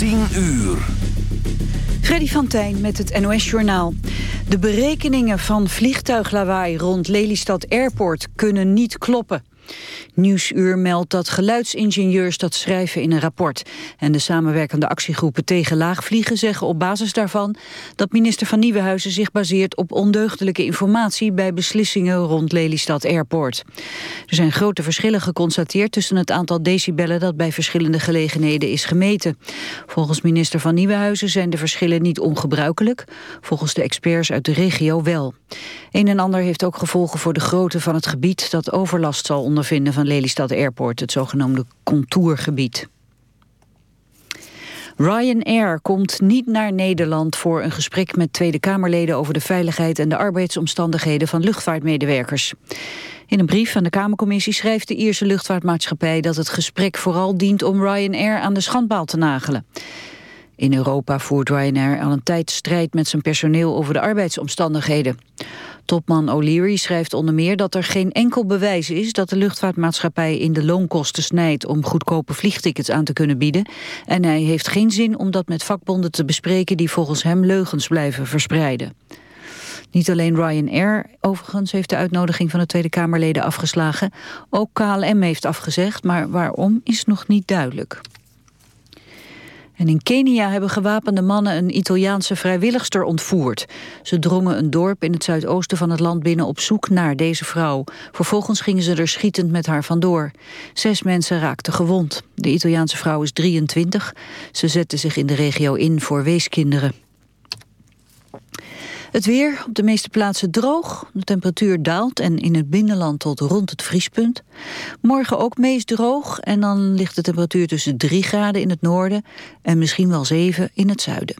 10 uur. Freddy van Tijn met het NOS-journaal. De berekeningen van vliegtuiglawaai rond Lelystad Airport kunnen niet kloppen. Nieuwsuur meldt dat geluidsingenieurs dat schrijven in een rapport. En de samenwerkende actiegroepen tegen laagvliegen zeggen op basis daarvan... dat minister van Nieuwenhuizen zich baseert op ondeugdelijke informatie... bij beslissingen rond Lelystad Airport. Er zijn grote verschillen geconstateerd tussen het aantal decibellen... dat bij verschillende gelegenheden is gemeten. Volgens minister van Nieuwenhuizen zijn de verschillen niet ongebruikelijk. Volgens de experts uit de regio wel. Een en ander heeft ook gevolgen voor de grootte van het gebied... dat overlast zal ondervinden van Lelystad Airport, het zogenaamde contourgebied. Ryanair komt niet naar Nederland voor een gesprek met Tweede Kamerleden over de veiligheid en de arbeidsomstandigheden van luchtvaartmedewerkers. In een brief van de Kamercommissie schrijft de Ierse luchtvaartmaatschappij dat het gesprek vooral dient om Ryanair aan de schandpaal te nagelen. In Europa voert Ryanair al een tijd strijd met zijn personeel over de arbeidsomstandigheden. Topman O'Leary schrijft onder meer dat er geen enkel bewijs is dat de luchtvaartmaatschappij in de loonkosten snijdt om goedkope vliegtickets aan te kunnen bieden. En hij heeft geen zin om dat met vakbonden te bespreken die volgens hem leugens blijven verspreiden. Niet alleen Ryanair overigens heeft de uitnodiging van de Tweede Kamerleden afgeslagen. Ook KLM heeft afgezegd, maar waarom is nog niet duidelijk. In Kenia hebben gewapende mannen een Italiaanse vrijwilligster ontvoerd. Ze drongen een dorp in het zuidoosten van het land binnen op zoek naar deze vrouw. Vervolgens gingen ze er schietend met haar vandoor. Zes mensen raakten gewond. De Italiaanse vrouw is 23. Ze zette zich in de regio in voor weeskinderen. Het weer, op de meeste plaatsen droog. De temperatuur daalt en in het binnenland tot rond het vriespunt. Morgen ook meest droog en dan ligt de temperatuur tussen 3 graden in het noorden... en misschien wel 7 in het zuiden.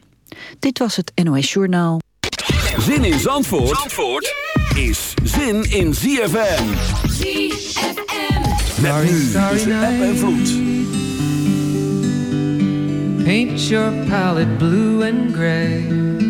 Dit was het NOS Journaal. Zin in Zandvoort, Zandvoort is zin in ZFM. ZFM. Met nu tussen app en vloed. Paint your palette blue and gray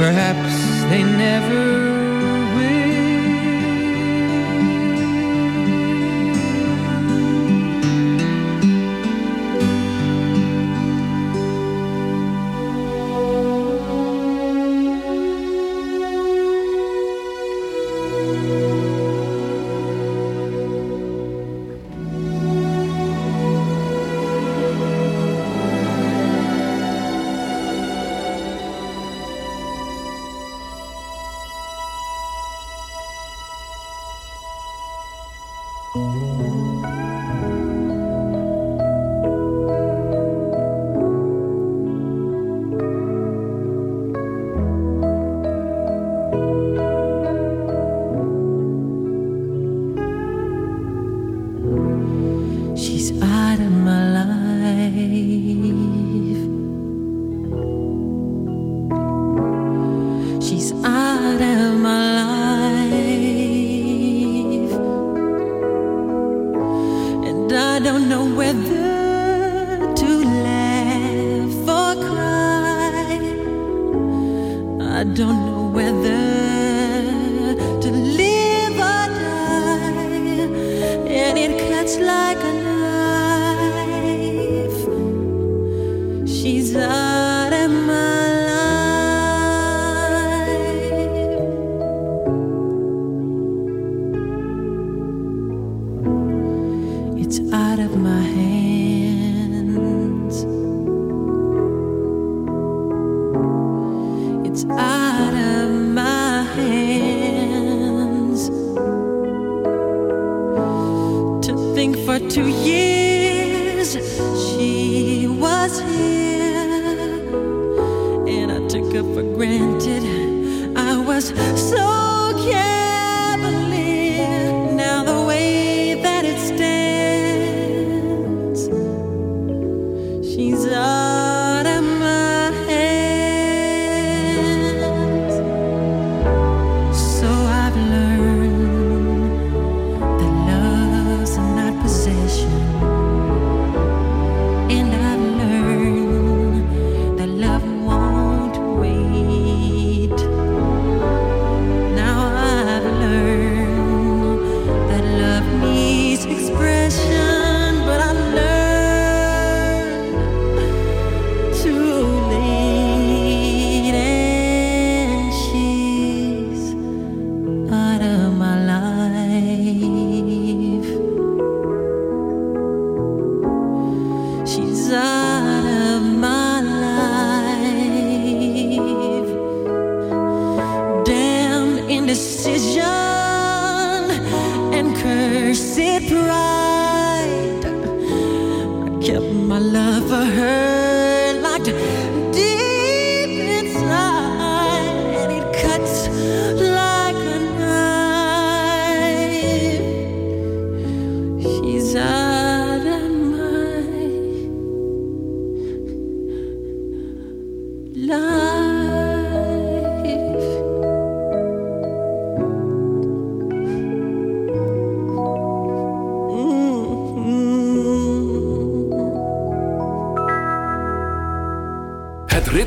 Perhaps they never out of my hands. It's out of my hands to think for two years.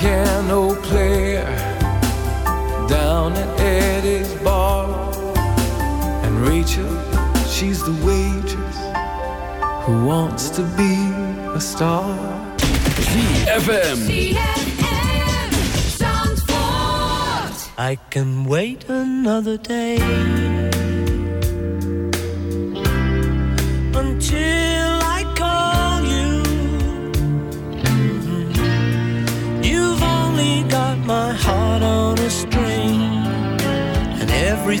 Piano player down at Eddie's bar, and Rachel, she's the waitress who wants to be a star. ZFM. I can wait another day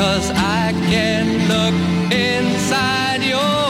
cause I can look inside your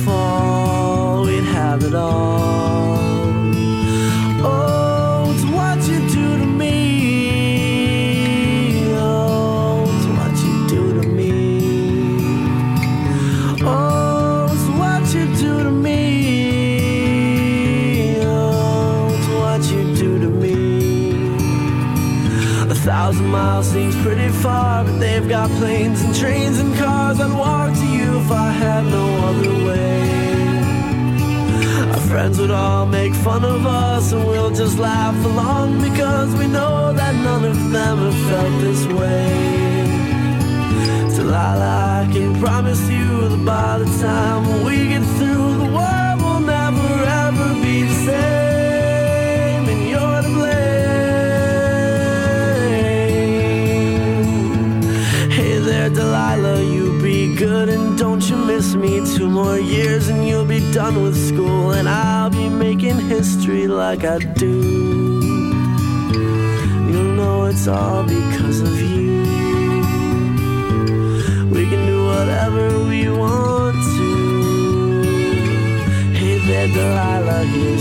fall. Have it all. Oh, it's what you do to me. Oh, it's what you do to me. Oh, it's what you do to me. Oh, it's what you do to me. A thousand miles seems pretty far, but they've got planes and trains and just laugh along because we know that none of them have felt this way. Delilah, I can promise you that by the time we get through, the world will never ever be the same, and you're to blame. Hey there, Delilah, you be good and don't you miss me. Two more years and you'll be done with school, and I'll be making history like I do. It's all because of you. We can do whatever we want to. Hey there, Delilah, here's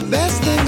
the best thing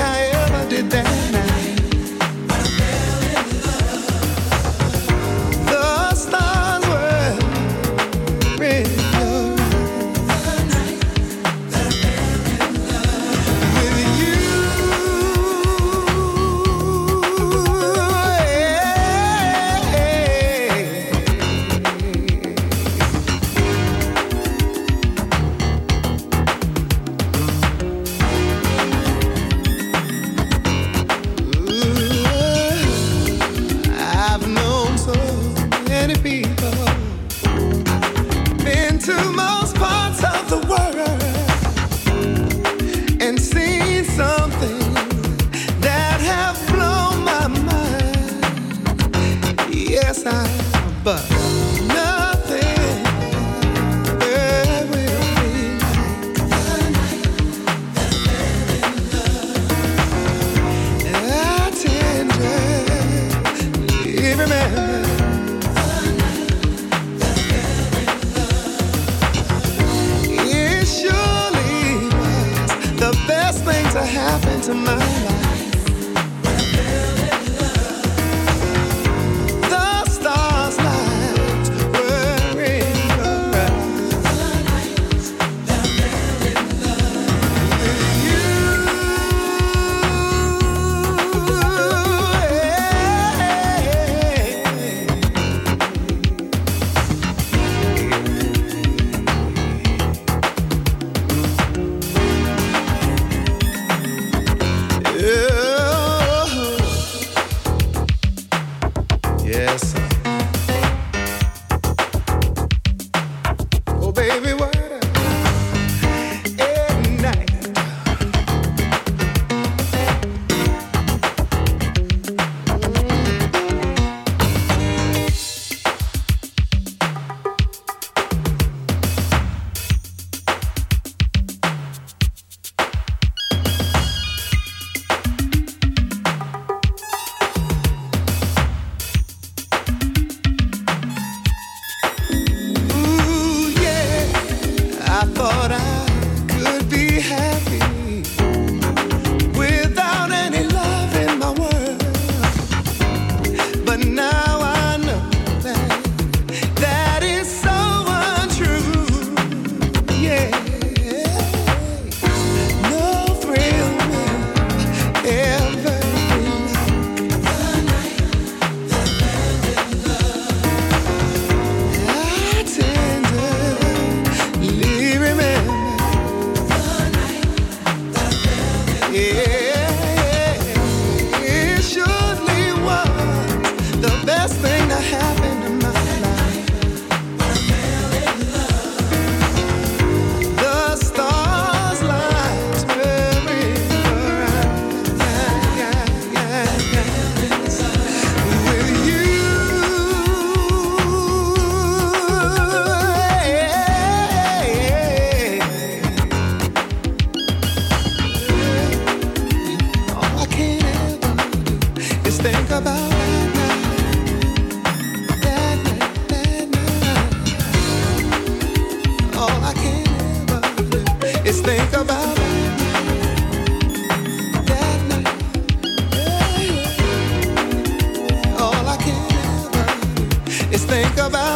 about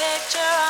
picture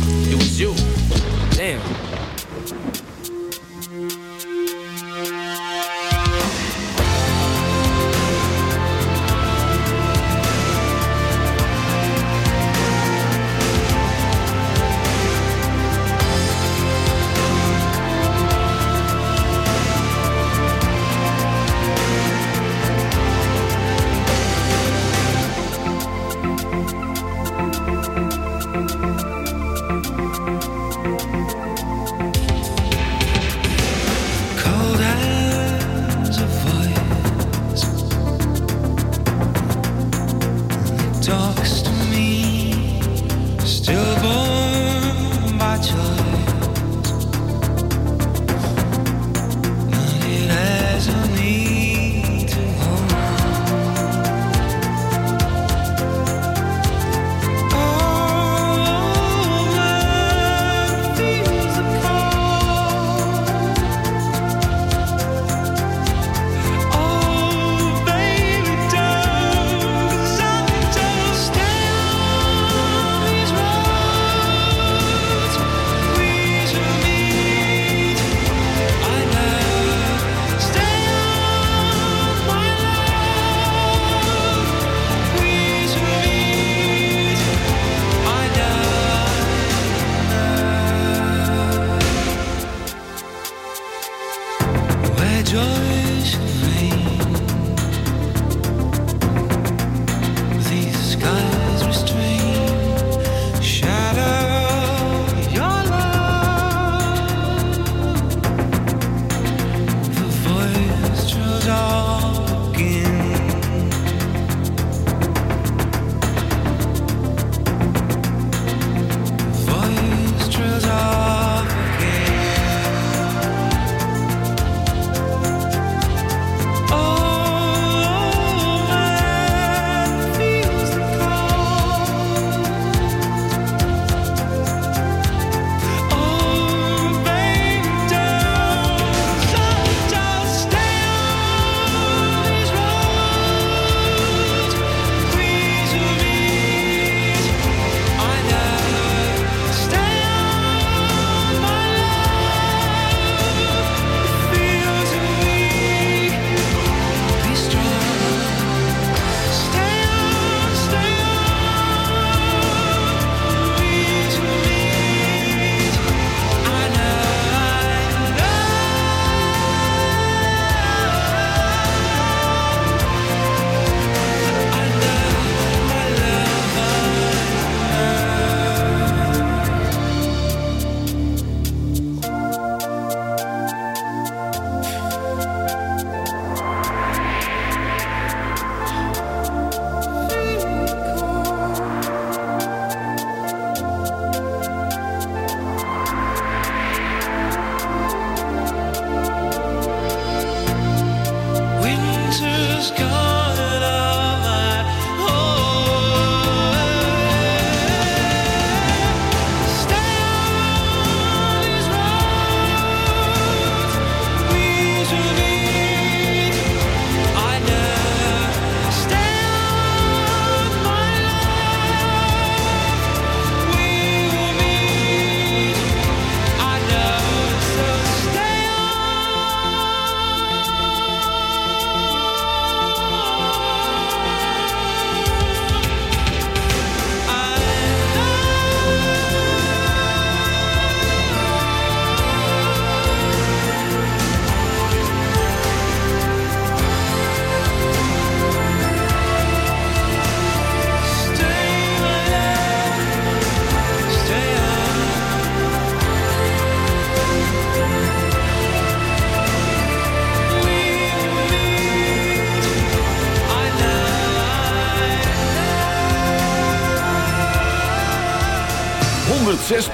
it was you. Damn.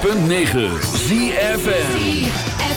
106.9 ZFN